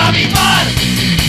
a mi.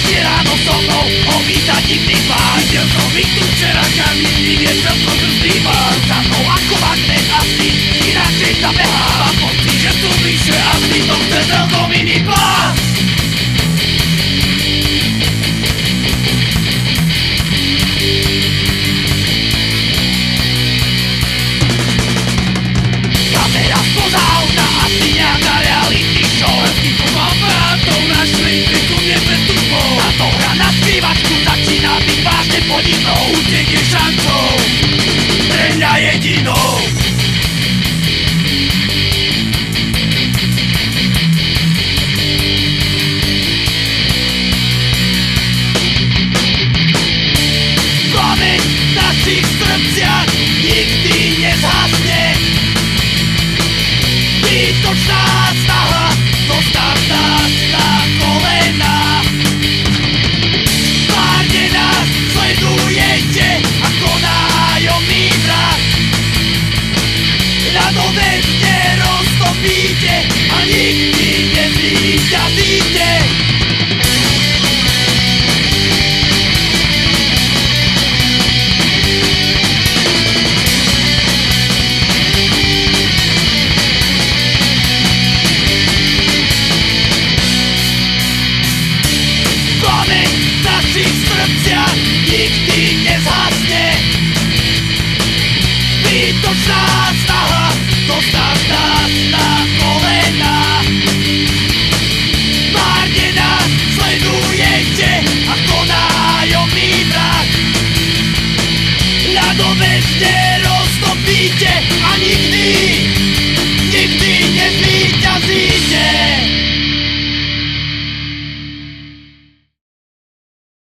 Každé ráno so mnou obíta divný pár Byl som vyknúť včera kamín, vieš Santa vežne roztopíte a nikdy